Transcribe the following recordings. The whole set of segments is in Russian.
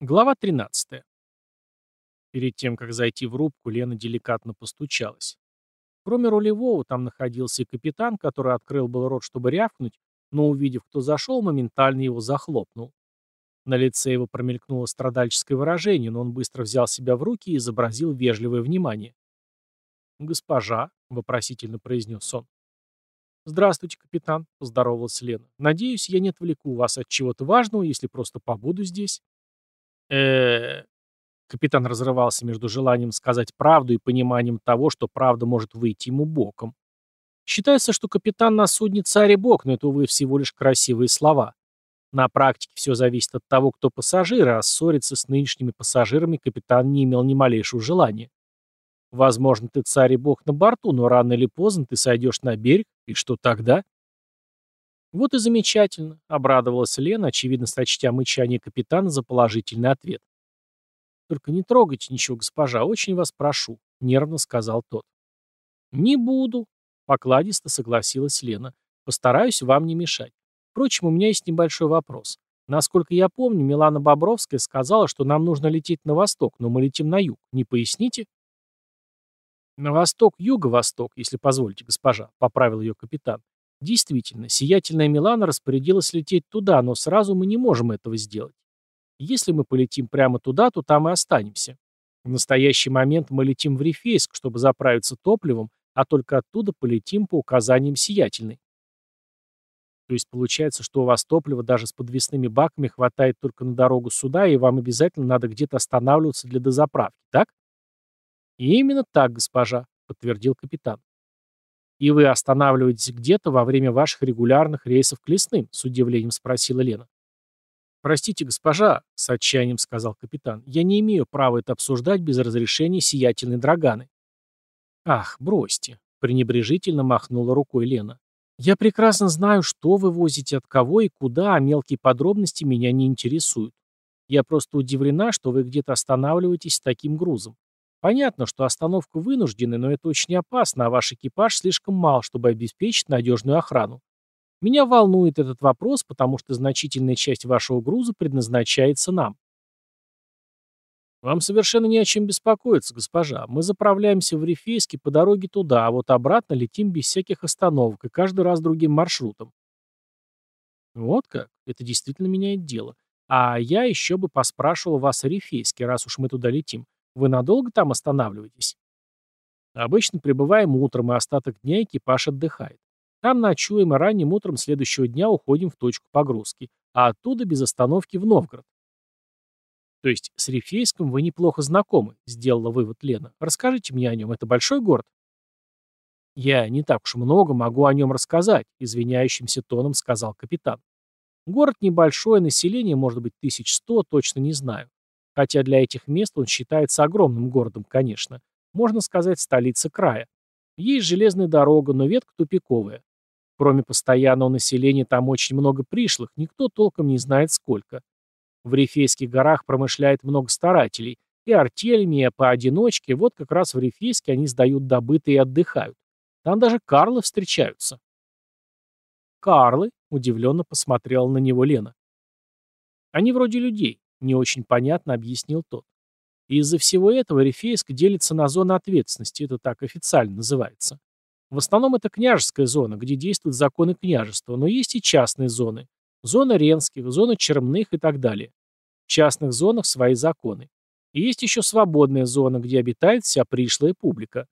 Глава 13. Перед тем, как зайти в рубку, Лена деликатно постучалась. Кроме рулевого, там находился и капитан, который открыл был рот, чтобы рявкнуть, но, увидев, кто зашел, моментально его захлопнул. На лице его промелькнуло страдальческое выражение, но он быстро взял себя в руки и изобразил вежливое внимание. «Госпожа», — вопросительно произнес он. «Здравствуйте, капитан», — поздоровалась Лена. «Надеюсь, я не отвлеку вас от чего-то важного, если просто побуду здесь» э Капитан разрывался между желанием сказать правду и пониманием того, что правда может выйти ему боком. Считается, что капитан на судне царь и бог, но это, увы, всего лишь красивые слова. На практике все зависит от того, кто пассажир, а ссориться с нынешними пассажирами капитан не имел ни малейшего желания. Возможно, ты царь и бог на борту, но рано или поздно ты сойдешь на берег, и что тогда? «Вот и замечательно», — обрадовалась Лена, очевидно сочтя мычание капитана за положительный ответ. «Только не трогайте ничего, госпожа, очень вас прошу», — нервно сказал тот. «Не буду», — покладисто согласилась Лена. «Постараюсь вам не мешать. Впрочем, у меня есть небольшой вопрос. Насколько я помню, Милана Бобровская сказала, что нам нужно лететь на восток, но мы летим на юг. Не поясните?» «На восток, юго-восток, если позволите, госпожа», — поправил ее капитан. Действительно, сиятельная Милана распорядилась лететь туда, но сразу мы не можем этого сделать. Если мы полетим прямо туда, то там и останемся. В настоящий момент мы летим в Рифейск, чтобы заправиться топливом, а только оттуда полетим по указаниям сиятельной. То есть получается, что у вас топлива даже с подвесными баками хватает только на дорогу сюда, и вам обязательно надо где-то останавливаться для дозаправки, так? И именно так, госпожа, подтвердил капитан. «И вы останавливаетесь где-то во время ваших регулярных рейсов к лесным?» — с удивлением спросила Лена. «Простите, госпожа», — с отчаянием сказал капитан, — «я не имею права это обсуждать без разрешения сиятельной драганы». «Ах, бросьте», — пренебрежительно махнула рукой Лена. «Я прекрасно знаю, что вы возите от кого и куда, а мелкие подробности меня не интересуют. Я просто удивлена, что вы где-то останавливаетесь с таким грузом. Понятно, что остановка вынуждена, но это очень опасно, а ваш экипаж слишком мал, чтобы обеспечить надежную охрану. Меня волнует этот вопрос, потому что значительная часть вашего груза предназначается нам. Вам совершенно не о чем беспокоиться, госпожа. Мы заправляемся в Рифейске по дороге туда, а вот обратно летим без всяких остановок и каждый раз другим маршрутом. Вот как? Это действительно меняет дело. А я еще бы поспрашивал вас о Рифейске, раз уж мы туда летим. Вы надолго там останавливаетесь? Обычно прибываем утром, и остаток дня экипаж отдыхает. Там ночуем, и ранним утром следующего дня уходим в точку погрузки, а оттуда без остановки в Новгород. То есть с Рифейском вы неплохо знакомы, сделала вывод Лена. Расскажите мне о нем, это большой город? Я не так уж много могу о нем рассказать, извиняющимся тоном сказал капитан. Город небольшой, население может быть тысяч сто, точно не знаю. Хотя для этих мест он считается огромным городом, конечно. Можно сказать, столица края. Есть железная дорога, но ветка тупиковая. Кроме постоянного населения там очень много пришлых, никто толком не знает сколько. В Рифейских горах промышляет много старателей, и артелями, и поодиночке, вот как раз в Рифейске они сдают добытые и отдыхают. Там даже карлы встречаются. «Карлы?» — удивленно посмотрела на него Лена. «Они вроде людей. Не очень понятно объяснил тот. из-за всего этого Рифейск делится на зоны ответственности, это так официально называется. В основном это княжеская зона, где действуют законы княжества, но есть и частные зоны. Зона Ренских, зона Черных и так далее. В частных зонах свои законы. И есть еще свободная зона, где обитает вся пришлая публика.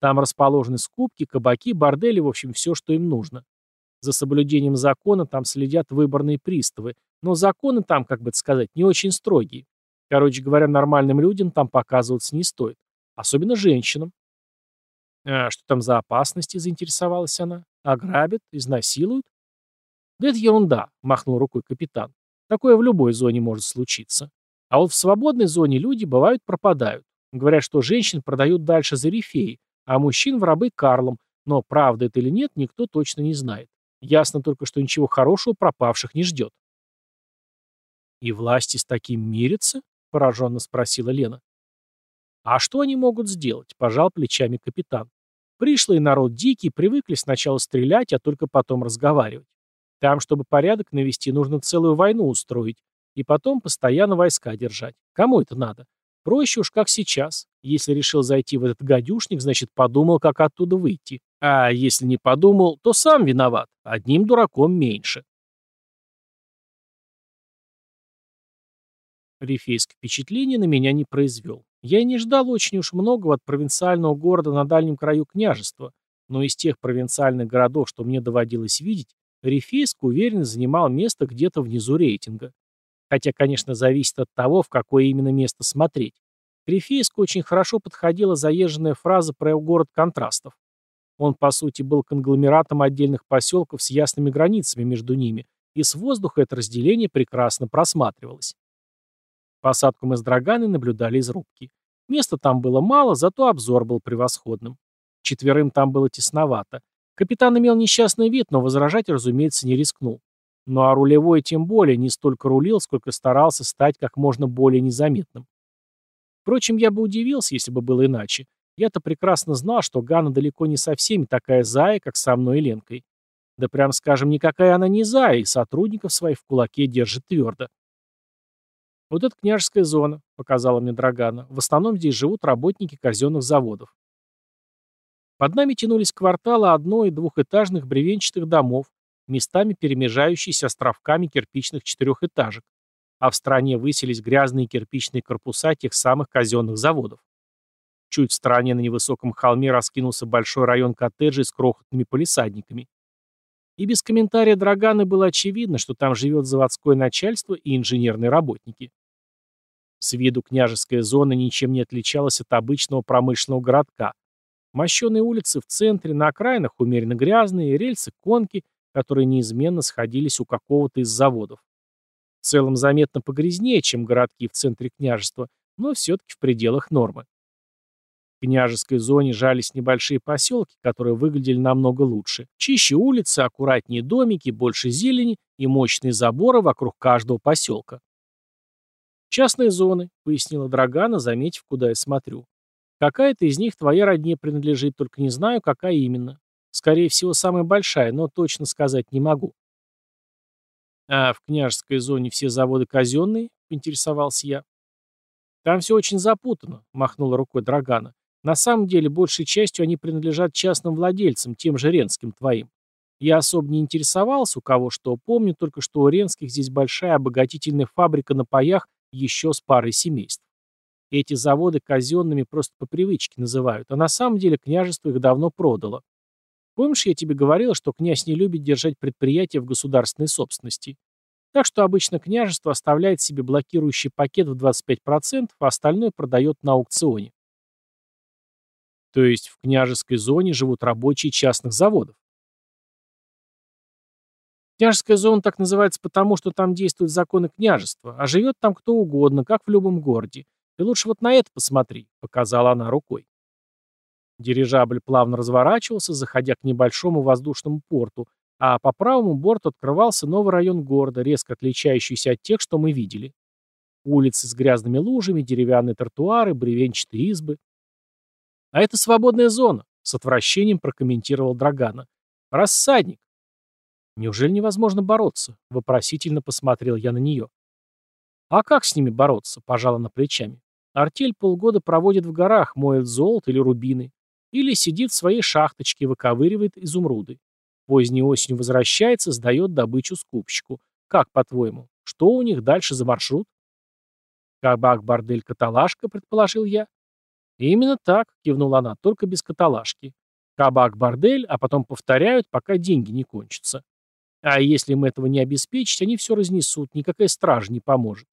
Там расположены скупки, кабаки, бордели, в общем, все, что им нужно. За соблюдением закона там следят выборные приставы, но законы там, как бы это сказать, не очень строгие. Короче говоря, нормальным людям там показываться не стоит. Особенно женщинам. А что там за опасности, заинтересовалась она? Ограбят? Изнасилуют? Да это ерунда, махнул рукой капитан. Такое в любой зоне может случиться. А вот в свободной зоне люди, бывают, пропадают. Говорят, что женщин продают дальше за рифеи, а мужчин в рабы Карлом, но правда это или нет, никто точно не знает. Ясно только, что ничего хорошего пропавших не ждет. «И власти с таким мирятся?» — пораженно спросила Лена. «А что они могут сделать?» — пожал плечами капитан. «Пришлый народ дикий, привыкли сначала стрелять, а только потом разговаривать. Там, чтобы порядок навести, нужно целую войну устроить, И потом постоянно войска держать. Кому это надо? Проще уж как сейчас. Если решил зайти в этот гадюшник, значит подумал, как оттуда выйти. А если не подумал, то сам виноват. Одним дураком меньше. Рифейск впечатление на меня не произвел. Я и не ждал очень уж многого от провинциального города на дальнем краю княжества, но из тех провинциальных городов, что мне доводилось видеть, Рифейск уверенно занимал место где-то внизу рейтинга. Хотя, конечно, зависит от того, в какое именно место смотреть. К Рифейску очень хорошо подходила заезженная фраза про город контрастов. Он, по сути, был конгломератом отдельных поселков с ясными границами между ними, и с воздуха это разделение прекрасно просматривалось. Посадку мы с Драганы наблюдали из рубки. Места там было мало, зато обзор был превосходным. Четверым там было тесновато. Капитан имел несчастный вид, но возражать, разумеется, не рискнул. Ну а рулевой тем более не столько рулил, сколько старался стать как можно более незаметным. Впрочем, я бы удивился, если бы было иначе. Я-то прекрасно знал, что Ганна далеко не со всеми такая зая, как со мной и Ленкой. Да прям скажем, никакая она не зая, и сотрудников своих в кулаке держит твердо. «Вот это княжеская зона», — показала мне Драгана. «В основном здесь живут работники казенных заводов». Под нами тянулись кварталы одно- и двухэтажных бревенчатых домов, местами перемежающиеся островками кирпичных четырехэтажек, а в стране высились грязные кирпичные корпуса тех самых казенных заводов. Чуть в стороне на невысоком холме раскинулся большой район коттеджей с крохотными полисадниками. И без комментария Драганы было очевидно, что там живет заводское начальство и инженерные работники. С виду княжеская зона ничем не отличалась от обычного промышленного городка. Мощеные улицы в центре, на окраинах умеренно грязные, рельсы, конки, которые неизменно сходились у какого-то из заводов. В целом заметно погрязнее, чем городки в центре княжества, но все-таки в пределах нормы. В княжеской зоне жались небольшие поселки, которые выглядели намного лучше. Чище улицы, аккуратнее домики, больше зелени и мощные заборы вокруг каждого поселка. «Частные зоны», — пояснила Драгана, заметив, куда я смотрю. «Какая-то из них твоей родне принадлежит, только не знаю, какая именно. Скорее всего, самая большая, но точно сказать не могу». «А в княжеской зоне все заводы казенные?» — поинтересовался я. «Там все очень запутано», — махнула рукой Драгана. «На самом деле, большей частью они принадлежат частным владельцам, тем же Ренским твоим. Я особо не интересовался, у кого что, помню только, что у Ренских здесь большая обогатительная фабрика на паях еще с парой семейств. Эти заводы казенными просто по привычке называют, а на самом деле княжество их давно продало. Помнишь, я тебе говорил, что князь не любит держать предприятия в государственной собственности? Так что обычно княжество оставляет себе блокирующий пакет в 25%, а остальное продает на аукционе. То есть в княжеской зоне живут рабочие частных заводов. Княжеская зона так называется потому, что там действуют законы княжества, а живет там кто угодно, как в любом городе. Ты лучше вот на это посмотри», — показала она рукой. Дирижабль плавно разворачивался, заходя к небольшому воздушному порту, а по правому борту открывался новый район города, резко отличающийся от тех, что мы видели. Улицы с грязными лужами, деревянные тротуары, бревенчатые избы. «А это свободная зона», — с отвращением прокомментировал Драгана. «Рассадник. Неужели невозможно бороться? Вопросительно посмотрел я на нее. А как с ними бороться? Пожала на плечами. Артель полгода проводит в горах, моет золото или рубины. Или сидит в своей шахточке, выковыривает изумруды. Поздней осенью возвращается, сдает добычу скупщику. Как, по-твоему, что у них дальше за маршрут? Кабак-бордель-каталажка, предположил я. Именно так, кивнула она, только без каталажки. Кабак-бордель, а потом повторяют, пока деньги не кончатся. А если им этого не обеспечить, они все разнесут, никакая стража не поможет.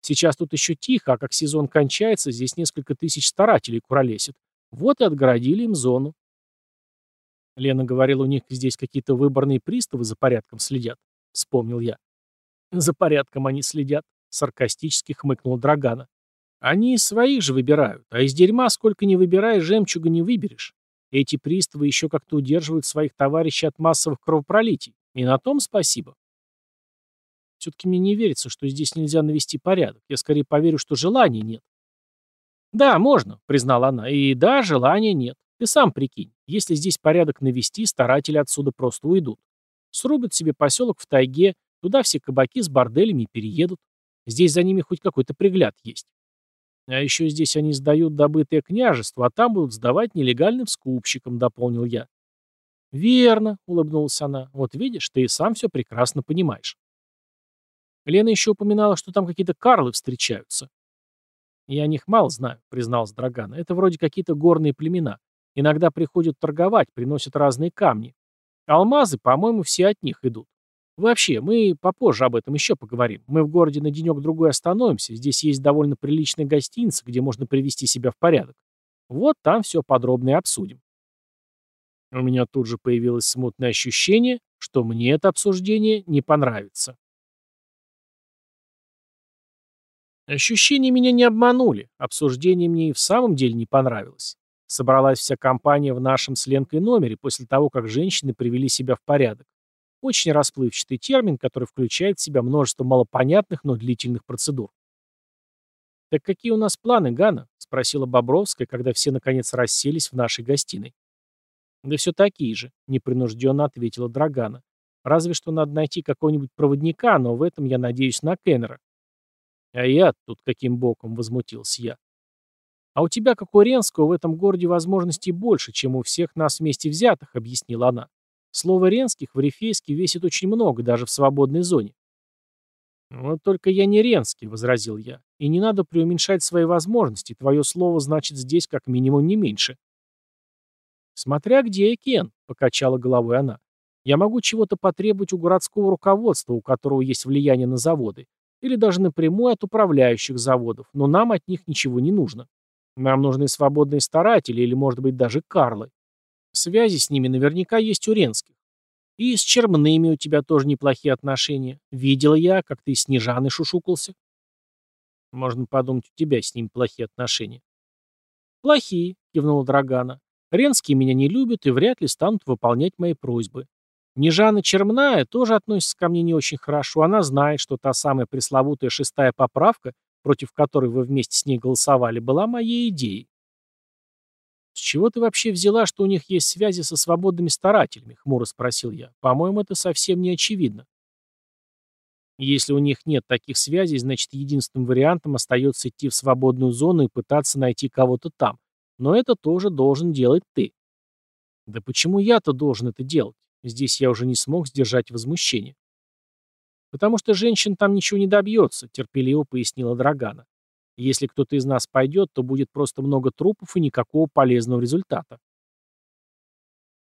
Сейчас тут еще тихо, а как сезон кончается, здесь несколько тысяч старателей куролесят. Вот и отгородили им зону. Лена говорила, у них здесь какие-то выборные приставы за порядком следят. Вспомнил я. За порядком они следят, саркастически хмыкнул Драгана. Они из своих же выбирают, а из дерьма сколько не выбираешь, жемчуга не выберешь. Эти приставы еще как-то удерживают своих товарищей от массовых кровопролитий. И на том спасибо. Все-таки мне не верится, что здесь нельзя навести порядок. Я скорее поверю, что желания нет. Да, можно, признала она. И да, желания нет. Ты сам прикинь, если здесь порядок навести, старатели отсюда просто уйдут. Срубят себе поселок в тайге, туда все кабаки с борделями переедут. Здесь за ними хоть какой-то пригляд есть. А еще здесь они сдают добытое княжество, а там будут сдавать нелегальным скупщикам, дополнил я. Верно, улыбнулась она. Вот видишь, ты и сам все прекрасно понимаешь. Лена еще упоминала, что там какие-то карлы встречаются. Я о них мало знаю, призналась Драгана. Это вроде какие-то горные племена. Иногда приходят торговать, приносят разные камни. Алмазы, по-моему, все от них идут. Вообще, мы попозже об этом еще поговорим. Мы в городе на денек-другой остановимся. Здесь есть довольно приличная гостиница, где можно привести себя в порядок. Вот там все подробно и обсудим. У меня тут же появилось смутное ощущение, что мне это обсуждение не понравится. Ощущения меня не обманули. Обсуждение мне и в самом деле не понравилось. Собралась вся компания в нашем с Ленкой номере после того, как женщины привели себя в порядок. Очень расплывчатый термин, который включает в себя множество малопонятных, но длительных процедур. «Так какие у нас планы, Гана?» — спросила Бобровская, когда все наконец расселись в нашей гостиной. «Да все такие же», — непринужденно ответила Драгана. «Разве что надо найти какого-нибудь проводника, но в этом я надеюсь на Кеннера». «А я тут каким боком?» — возмутился я. «А у тебя, как у Ренского, в этом городе возможностей больше, чем у всех нас вместе взятых», — объяснила она. Слово «ренских» в Рифейске весит очень много, даже в свободной зоне. «Вот только я не Ренский», — возразил я. «И не надо преуменьшать свои возможности. Твое слово значит здесь как минимум не меньше». «Смотря где, Кен», — покачала головой она. «Я могу чего-то потребовать у городского руководства, у которого есть влияние на заводы, или даже напрямую от управляющих заводов, но нам от них ничего не нужно. Нам нужны свободные старатели или, может быть, даже карлы. Связи с ними наверняка есть у Ренских. И с Чермными у тебя тоже неплохие отношения. Видела я, как ты с Снежаной шушукался. Можно подумать, у тебя с ним плохие отношения. Плохие, кивнула Драгана. Ренские меня не любят и вряд ли станут выполнять мои просьбы. Нежана Чермная тоже относится ко мне не очень хорошо. Она знает, что та самая пресловутая шестая поправка, против которой вы вместе с ней голосовали, была моей идеей. «С чего ты вообще взяла, что у них есть связи со свободными старателями?» — хмуро спросил я. «По-моему, это совсем не очевидно». Если у них нет таких связей, значит, единственным вариантом остается идти в свободную зону и пытаться найти кого-то там. Но это тоже должен делать ты. Да почему я-то должен это делать? Здесь я уже не смог сдержать возмущение. Потому что женщин там ничего не добьется, терпеливо пояснила Драгана. Если кто-то из нас пойдет, то будет просто много трупов и никакого полезного результата.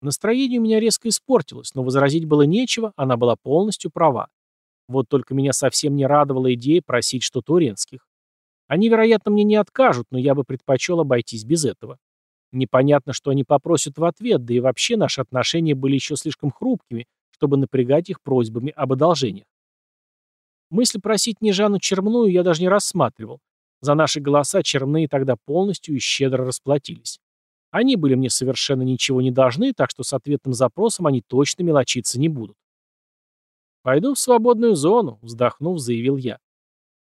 Настроение у меня резко испортилось, но возразить было нечего, она была полностью права. Вот только меня совсем не радовала идея просить что-то у. Они, вероятно, мне не откажут, но я бы предпочел обойтись без этого. Непонятно, что они попросят в ответ, да и вообще наши отношения были еще слишком хрупкими, чтобы напрягать их просьбами об одолжениях. Мысль просить Нежану Чермную я даже не рассматривал. За наши голоса черные тогда полностью и щедро расплатились. Они были мне совершенно ничего не должны, так что с ответным запросом они точно мелочиться не будут. «Пойду в свободную зону», — вздохнув, заявил я.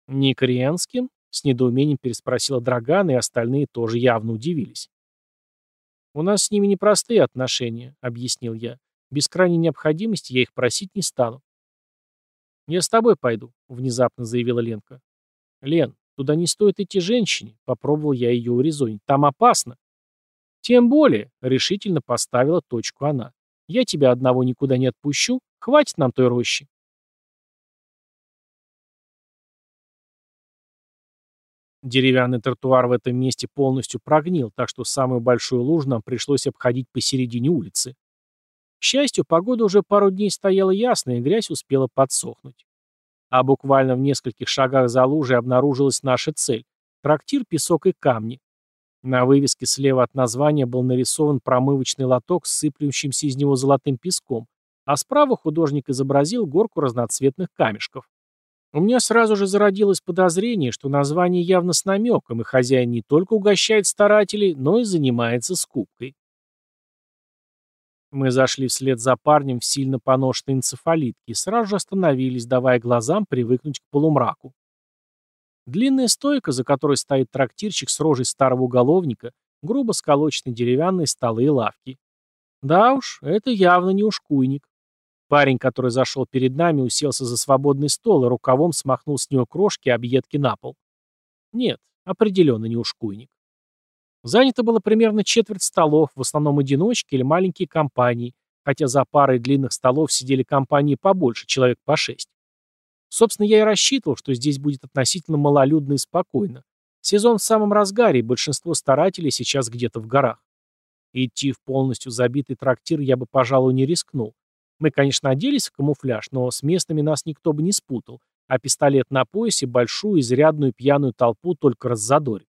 «Не Криенским?» — с недоумением переспросила Драган, и остальные тоже явно удивились. «У нас с ними непростые отношения», — объяснил я. «Без крайней необходимости я их просить не стану». «Я с тобой пойду», — внезапно заявила Ленка. «Лен, Туда не стоит идти женщине, попробовал я ее урезонить. Там опасно. Тем более, решительно поставила точку она. Я тебя одного никуда не отпущу, хватит нам той рощи. Деревянный тротуар в этом месте полностью прогнил, так что самую большую лужу нам пришлось обходить посередине улицы. К счастью, погода уже пару дней стояла ясная, и грязь успела подсохнуть а буквально в нескольких шагах за лужей обнаружилась наша цель – трактир «Песок и камни». На вывеске слева от названия был нарисован промывочный лоток с сыплющимся из него золотым песком, а справа художник изобразил горку разноцветных камешков. У меня сразу же зародилось подозрение, что название явно с намеком, и хозяин не только угощает старателей, но и занимается скупкой. Мы зашли вслед за парнем в сильно поношенной энцефалитке и сразу же остановились, давая глазам привыкнуть к полумраку. Длинная стойка, за которой стоит трактирщик с рожей старого уголовника, грубо сколоченные деревянные столы и лавки. Да уж, это явно не ушкуйник. Парень, который зашел перед нами, уселся за свободный стол и рукавом смахнул с него крошки и объедки на пол. Нет, определенно не ушкуйник. Занято было примерно четверть столов, в основном одиночки или маленькие компании, хотя за парой длинных столов сидели компании побольше, человек по шесть. Собственно, я и рассчитывал, что здесь будет относительно малолюдно и спокойно. Сезон в самом разгаре, и большинство старателей сейчас где-то в горах. Идти в полностью забитый трактир я бы, пожалуй, не рискнул. Мы, конечно, оделись в камуфляж, но с местными нас никто бы не спутал, а пистолет на поясе большую, изрядную пьяную толпу только раззадорит.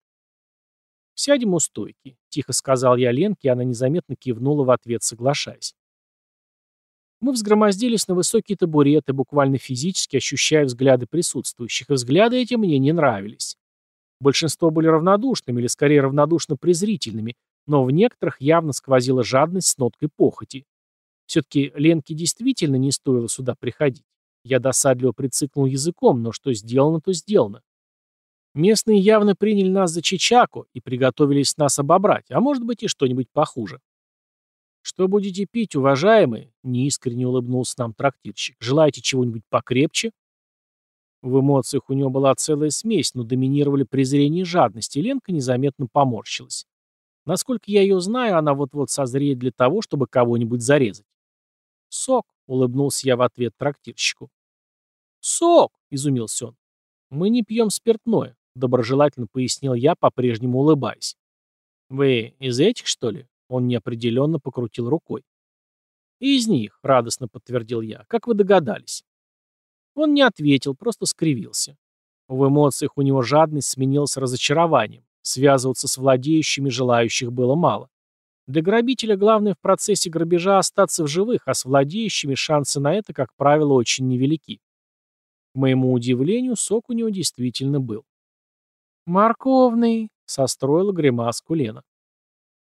«Сядем у стойки», — тихо сказал я Ленке, и она незаметно кивнула в ответ, соглашаясь. Мы взгромоздились на высокие табуреты, буквально физически ощущая взгляды присутствующих, и взгляды эти мне не нравились. Большинство были равнодушными или скорее равнодушно презрительными, но в некоторых явно сквозила жадность с ноткой похоти. Все-таки Ленке действительно не стоило сюда приходить. Я досадливо прицикнул языком, но что сделано, то сделано. Местные явно приняли нас за чечаку и приготовились нас обобрать, а может быть и что-нибудь похуже. «Что будете пить, уважаемые?» — неискренне улыбнулся нам трактирщик. «Желаете чего-нибудь покрепче?» В эмоциях у него была целая смесь, но доминировали презрение и жадность, и Ленка незаметно поморщилась. Насколько я ее знаю, она вот-вот созреет для того, чтобы кого-нибудь зарезать. «Сок», — улыбнулся я в ответ трактирщику. «Сок!» — изумился он. «Мы не пьем спиртное», — доброжелательно пояснил я, по-прежнему улыбаясь. «Вы из этих, что ли?» — он неопределенно покрутил рукой. «Из них», — радостно подтвердил я. «Как вы догадались?» Он не ответил, просто скривился. В эмоциях у него жадность сменилась разочарованием. Связываться с владеющими желающих было мало. Для грабителя главное в процессе грабежа остаться в живых, а с владеющими шансы на это, как правило, очень невелики. К моему удивлению, сок у него действительно был. «Морковный», — состроила гримаску Лена.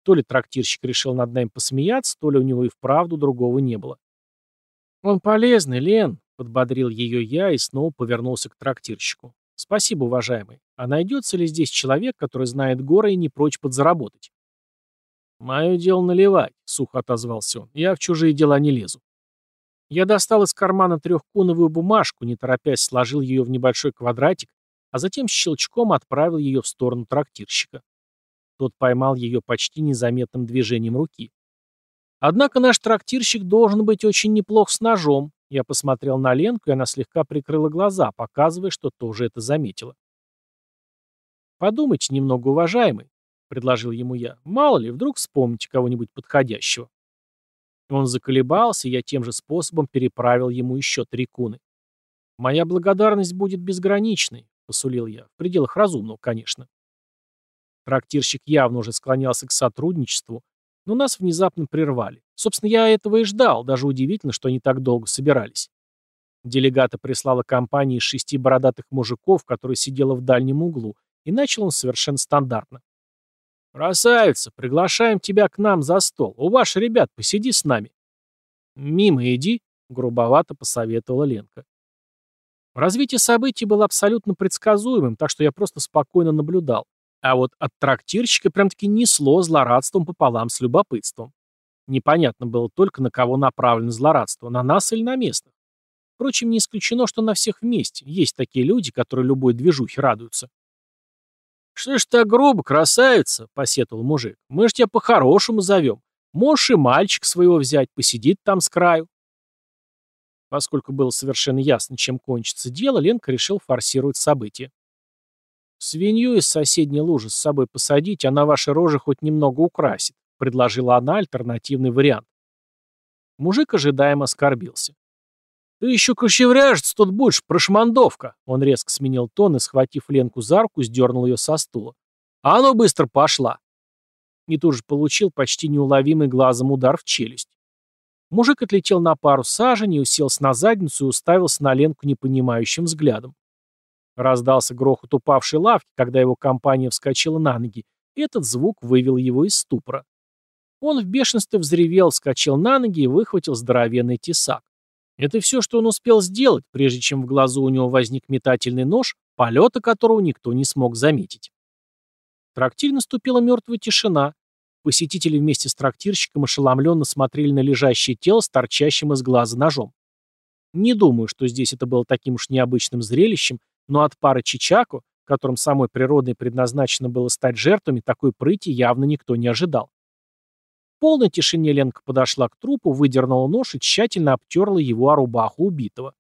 То ли трактирщик решил над нами посмеяться, то ли у него и вправду другого не было. «Он полезный, Лен», — подбодрил ее я и снова повернулся к трактирщику. «Спасибо, уважаемый. А найдется ли здесь человек, который знает горы и не прочь подзаработать?» «Мое дело наливать», — сухо отозвался он. «Я в чужие дела не лезу». Я достал из кармана трехкуновую бумажку, не торопясь сложил ее в небольшой квадратик, а затем щелчком отправил ее в сторону трактирщика. Тот поймал ее почти незаметным движением руки. Однако наш трактирщик должен быть очень неплох с ножом. Я посмотрел на Ленку, и она слегка прикрыла глаза, показывая, что тоже это заметила. «Подумайте немного, уважаемый», — предложил ему я. «Мало ли, вдруг вспомните кого-нибудь подходящего». Он заколебался, и я тем же способом переправил ему еще три куны. «Моя благодарность будет безграничной», — посулил я, в пределах разумного, конечно. Трактирщик явно уже склонялся к сотрудничеству, но нас внезапно прервали. Собственно, я этого и ждал, даже удивительно, что они так долго собирались. Делегата прислала компания из шести бородатых мужиков, которая сидела в дальнем углу, и начал он совершенно стандартно. «Красавица, приглашаем тебя к нам за стол. У ваших ребят посиди с нами». «Мимо иди», — грубовато посоветовала Ленка. Развитие событий было абсолютно предсказуемым, так что я просто спокойно наблюдал. А вот от трактирщика прям-таки несло злорадством пополам с любопытством. Непонятно было только, на кого направлено злорадство, на нас или на местных. Впрочем, не исключено, что на всех вместе. Есть такие люди, которые любой движухе радуются. «Что ж так грубо, красавица?» — посетовал мужик. «Мы ж тебя по-хорошему зовем. Можешь и мальчик своего взять, посидит там с краю». Поскольку было совершенно ясно, чем кончится дело, Ленка решил форсировать события. «Свинью из соседней лужи с собой посадить, она ваши рожи хоть немного украсит», — предложила она альтернативный вариант. Мужик ожидаемо оскорбился. «Ты еще кочевряжется тут будешь, прошмандовка!» Он резко сменил тон и, схватив Ленку за руку, сдернул ее со стула. «А ну быстро пошла!» И тут же получил почти неуловимый глазом удар в челюсть. Мужик отлетел на пару саженей, уселся на задницу и уставился на Ленку непонимающим взглядом. Раздался грохот упавшей лавки, когда его компания вскочила на ноги, и этот звук вывел его из ступора. Он в бешенстве взревел, вскочил на ноги и выхватил здоровенный тесак. Это все, что он успел сделать, прежде чем в глазу у него возник метательный нож, полета которого никто не смог заметить. В трактире наступила мертвая тишина. Посетители вместе с трактирщиком ошеломленно смотрели на лежащее тело с торчащим из глаза ножом. Не думаю, что здесь это было таким уж необычным зрелищем, но от пары чичаку, которым самой природой предназначено было стать жертвами, такой прыти явно никто не ожидал. Полной тишине Ленка подошла к трупу, выдернула нож и тщательно обтерла его о рубаху убитого.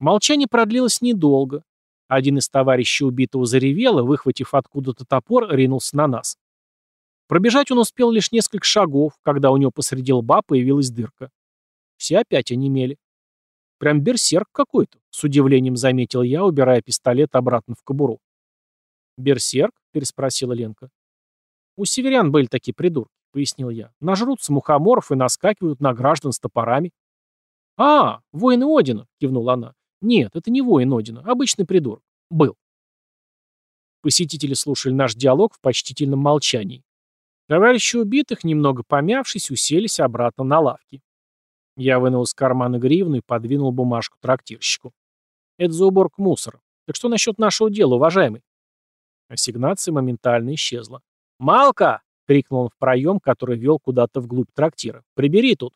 Молчание продлилось недолго. Один из товарищей убитого заревел и, выхватив откуда-то топор, ринулся на нас. Пробежать он успел лишь несколько шагов, когда у него посреди лба появилась дырка. Все опять онемели. Прям берсерк какой-то, с удивлением заметил я, убирая пистолет обратно в кобуру. «Берсерк?» — переспросила Ленка. «У северян были такие придурки», — пояснил я. «Нажрутся мухоморов и наскакивают на граждан с топорами». «А, воины Одина», — кивнула она. «Нет, это не воин Одина, обычный придурок. Был». Посетители слушали наш диалог в почтительном молчании. Товарищи убитых, немного помявшись, уселись обратно на лавки. Я вынул из кармана гривну и подвинул бумажку трактирщику. Это за уборку мусора. Так что насчет нашего дела, уважаемый? Ассигнация моментально исчезла. «Малка!» — крикнул он в проем, который вел куда-то вглубь трактира. «Прибери тут!»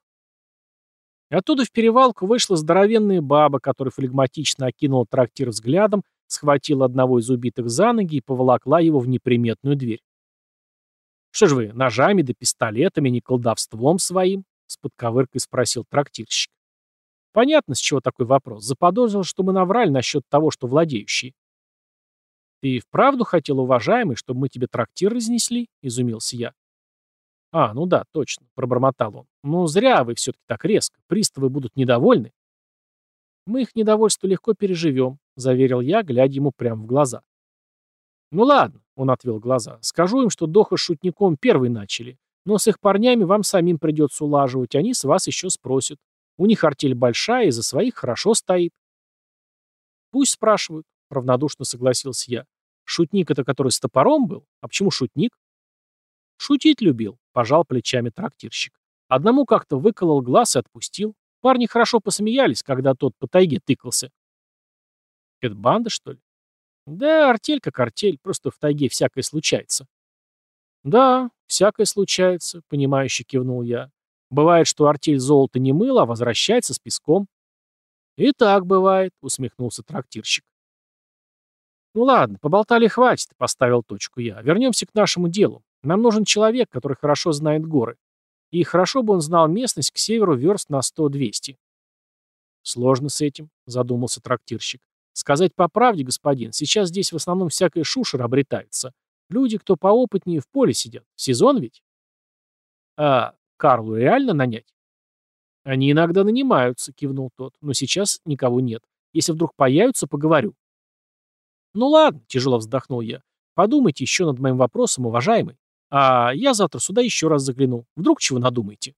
Оттуда в перевалку вышла здоровенная баба, которая флегматично окинула трактир взглядом, схватила одного из убитых за ноги и поволокла его в неприметную дверь. «Что ж вы, ножами да пистолетами, не колдовством своим?» — с подковыркой спросил трактирщик. Понятно, с чего такой вопрос. Заподозрил, что мы наврали насчет того, что владеющие. «Ты вправду хотел, уважаемый, чтобы мы тебе трактир разнесли?» — изумился я. «А, ну да, точно», — пробормотал он. «Ну, зря вы все-таки так резко. Приставы будут недовольны». «Мы их недовольство легко переживем», — заверил я, глядя ему прямо в глаза. «Ну ладно», — он отвел глаза, — «скажу им, что Доха с шутником первый начали, но с их парнями вам самим придется улаживать, они с вас еще спросят. У них артель большая и за своих хорошо стоит». «Пусть спрашивают», — равнодушно согласился я. «Шутник это который с топором был? А почему шутник?» «Шутить любил», — пожал плечами трактирщик. Одному как-то выколол глаз и отпустил. Парни хорошо посмеялись, когда тот по тайге тыкался. «Это банда, что ли?» Да, артель как артель, просто в тайге всякое случается. Да, всякое случается, понимающе кивнул я. Бывает, что артель золота не мыла, а возвращается с песком. И так бывает, усмехнулся трактирщик. Ну ладно, поболтали хватит, поставил точку я. Вернемся к нашему делу. Нам нужен человек, который хорошо знает горы. И хорошо бы он знал местность к северу верст на 100-200. Сложно с этим, задумался трактирщик. Сказать по правде, господин, сейчас здесь в основном всякая шушера обретается. Люди, кто поопытнее, в поле сидят. Сезон ведь? А Карлу реально нанять? Они иногда нанимаются, кивнул тот, но сейчас никого нет. Если вдруг появятся, поговорю. Ну ладно, тяжело вздохнул я. Подумайте еще над моим вопросом, уважаемый. А я завтра сюда еще раз загляну. Вдруг чего надумаете?